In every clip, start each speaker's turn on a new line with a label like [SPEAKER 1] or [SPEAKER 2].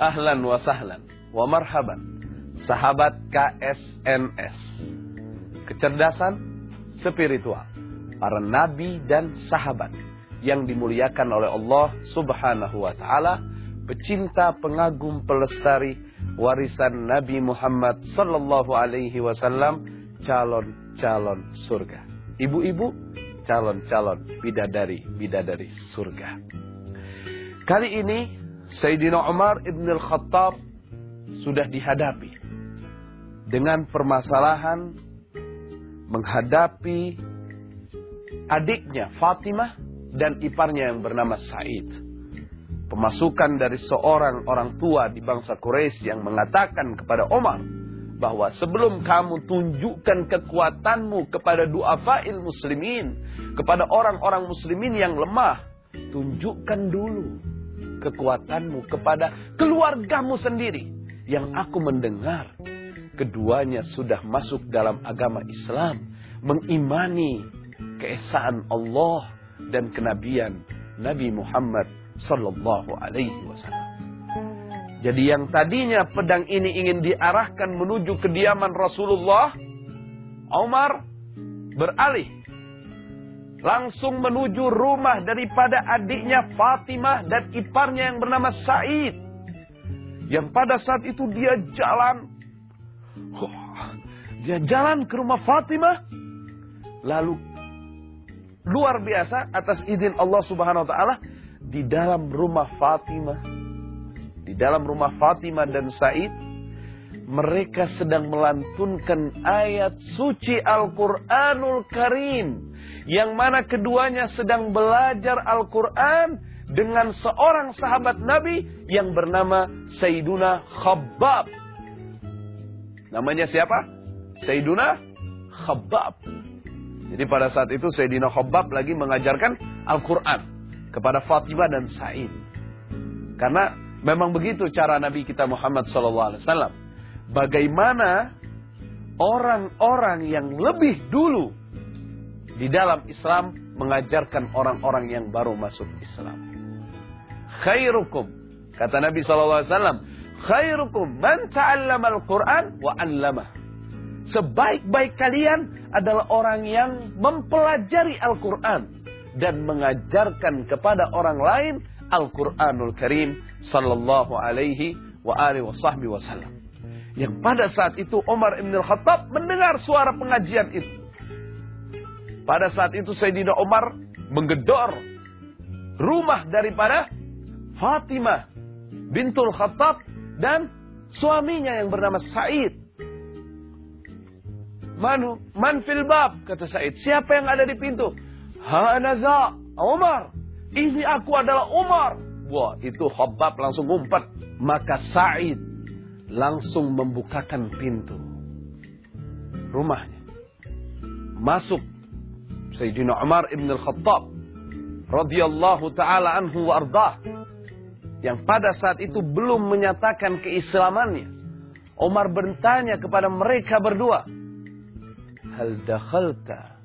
[SPEAKER 1] Ahlan wa sahlan wa marhaban. Sahabat KSNS. Kecerdasan spiritual. Para nabi dan sahabat yang dimuliakan oleh Allah Subhanahu wa taala, pecinta, pengagum, pelestari warisan Nabi Muhammad sallallahu alaihi wasallam, calon-calon surga. Ibu-ibu, calon-calon bidadari-bidadari surga. Kali ini Sayyidina Umar ibn al-Khattab sudah dihadapi dengan permasalahan menghadapi adiknya Fatimah dan iparnya yang bernama Said. Pemasukan dari seorang orang tua di bangsa Quraisy yang mengatakan kepada Umar bahwa sebelum kamu tunjukkan kekuatanmu kepada du'afail muslimin, kepada orang-orang muslimin yang lemah, tunjukkan dulu kekuatanmu kepada keluargamu sendiri yang aku mendengar keduanya sudah masuk dalam agama Islam, mengimani keesaan Allah dan kenabian Nabi Muhammad sallallahu alaihi wasallam. Jadi yang tadinya pedang ini ingin diarahkan menuju kediaman Rasulullah, Umar beralih langsung menuju rumah daripada adiknya Fatimah dan iparnya yang bernama Said. Yang pada saat itu dia jalan dia jalan ke rumah Fatimah lalu luar biasa atas izin Allah Subhanahu wa taala di dalam rumah Fatimah di dalam rumah Fatimah dan Said mereka sedang melantunkan ayat suci Al-Qur'anul Karim yang mana keduanya sedang belajar Al-Qur'an dengan seorang sahabat Nabi yang bernama Sayyiduna Khabbab. Namanya siapa? Sayyiduna Khabbab. Jadi pada saat itu Sayyidina Khabbab lagi mengajarkan Al-Quran kepada Fatimah dan Sa'id. Karena memang begitu cara Nabi kita Muhammad SAW. Bagaimana orang-orang yang lebih dulu di dalam Islam mengajarkan orang-orang yang baru masuk Islam. Khairukum. Kata Nabi SAW. Khairukum man ta'allama al-Quran wa 'allamah. Sebaik-baik kalian adalah orang yang mempelajari Al-Quran dan mengajarkan kepada orang lain Al-Quranul Karim sallallahu alaihi wa alihi wasallam. Yang pada saat itu Umar Ibn Al-Khattab mendengar suara pengajian itu. Pada saat itu Sayyidina Umar menggedor rumah daripada Fatimah bintul Khattab dan suaminya yang bernama Said Manu, man fil bab, kata Said. Siapa yang ada di pintu? Hanaza, Umar. Ini aku adalah Umar. Wah, itu Khabbab langsung ngumpet. Maka Said langsung membukakan pintu rumahnya. Masuk Sayyidina Umar ibn al-Khattab radhiyallahu taala anhu wa ardah yang pada saat itu belum menyatakan keislamannya. Umar bertanya kepada mereka berdua, hal dakhalta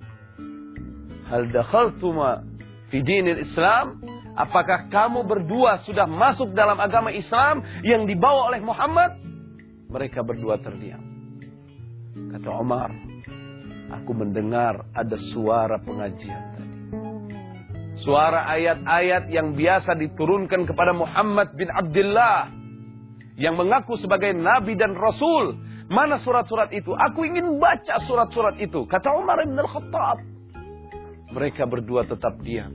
[SPEAKER 1] hal dakhaltuma fi dinil Islam apakah kamu berdua sudah masuk dalam agama Islam yang dibawa oleh Muhammad mereka berdua terdiam kata Umar aku mendengar ada suara pengajian tadi suara ayat-ayat yang biasa diturunkan kepada Muhammad bin Abdullah yang mengaku sebagai nabi dan rasul Mana surat-surat itu? Aku ingin baca surat-surat itu. Kata Umar bin Al-Khattab. Mereka berdua tetap diam.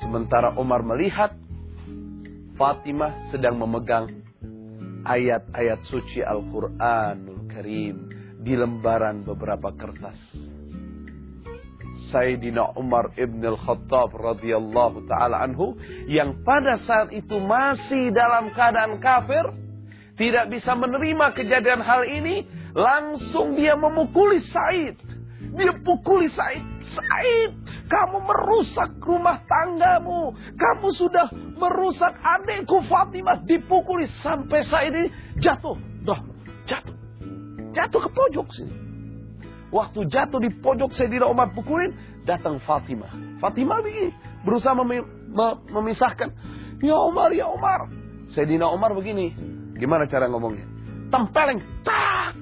[SPEAKER 1] Sementara Umar melihat Fatimah sedang memegang ayat-ayat suci Al-Quranul Karim di lembaran beberapa kertas. Sayyidina Umar ibn al-Khattab radhiyallahu taala anhu yang pada saat itu masih dalam keadaan kafir tidak bisa menerima kejadian hal ini, langsung dia memukuli Said. Dia pukuli Said. Said, kamu merusak rumah tanggamu. Kamu sudah merusak adikku Fatimah. Dipukuli sampai Said ini jatuh. Dah, jatuh. Jatuh ke pojok sini. Waktu jatuh di pojok Sayyidina Umar pukulin, datang Fatimah. Fatimah begini, berusaha mem memisahkan. Ya Umar, ya Umar, Sayyidina Umar begini. Gimana cara ngomongnya? Tempeleng. Tak.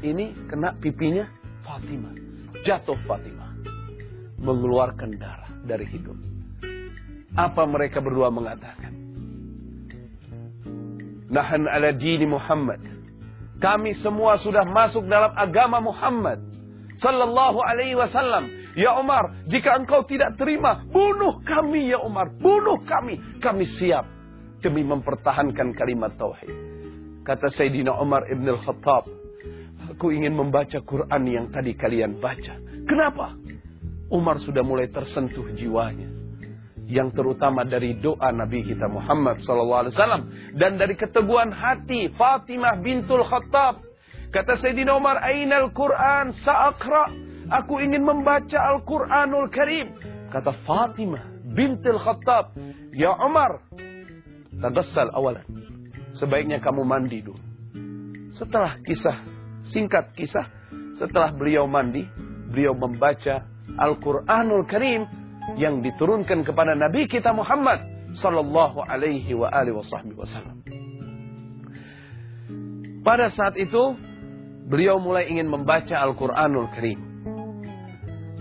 [SPEAKER 1] Ini kena pipinya Fatimah. Jatuh Fatimah. Mengeluarkan darah dari hidung. Apa mereka berdua mengatakan? Nahan ala dini Muhammad. Kami semua sudah masuk dalam agama Muhammad. Sallallahu alaihi wasallam. Ya Umar, jika engkau tidak terima, bunuh kami ya Umar. Bunuh kami. Kami siap demi mempertahankan kalimat tauhid. Kata Sayyidina Umar ibn al-Khattab, aku ingin membaca Quran yang tadi kalian baca. Kenapa? Umar sudah mulai tersentuh jiwanya. Yang terutama dari doa Nabi kita Muhammad SAW. Dan dari keteguhan hati Fatimah bintul Khattab. Kata Sayyidina Umar, Ainal Quran sa'akra. Aku ingin membaca Al-Quranul Karim. Kata Fatimah bintul Khattab. Ya Umar, Tadassal awalan. Sebaiknya kamu mandi dulu. Setelah kisah, singkat kisah, setelah beliau mandi, beliau membaca Al-Quranul Karim yang diturunkan kepada Nabi kita Muhammad sallallahu alaihi wa alihi wasallam. Pada saat itu, beliau mulai ingin membaca Al-Quranul Karim.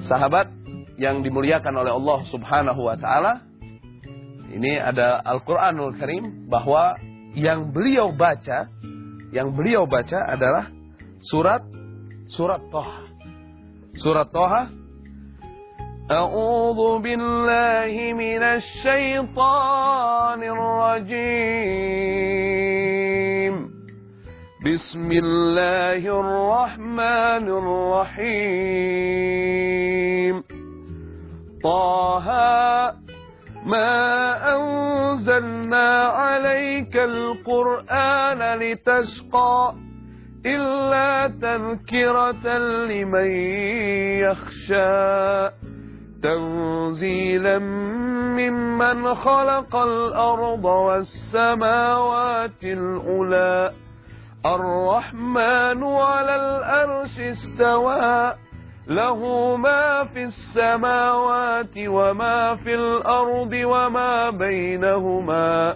[SPEAKER 1] Sahabat yang dimuliakan oleh Allah subhanahu wa ta'ala, ini ada Al-Quranul Karim bahwa yang beliau baca, yang beliau baca adalah surat surat Toha. Surat Toha. أعوذ بالله من الشيطان الرجيم بسم الله الرحمن الرحيم طه ما أنزلنا عليك القرآن لتشقى إلا تذكرة لمن يخشى. تنزيلا ممن خلق الأرض والسماوات الأولى. الرحمن على الأرش استوى. له ما في السماوات وما في الأرض وما بينهما.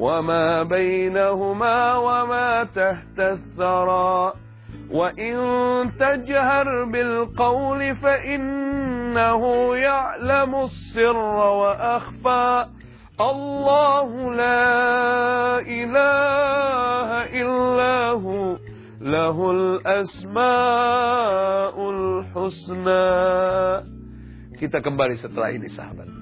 [SPEAKER 1] وما بينهما وما تحت الثرى وإن تجهر بالقول فإنه يعلم السر وأخفى الله لا إله إلا هو lahul asmaul husna. Kita kembali setelah ini sahabat.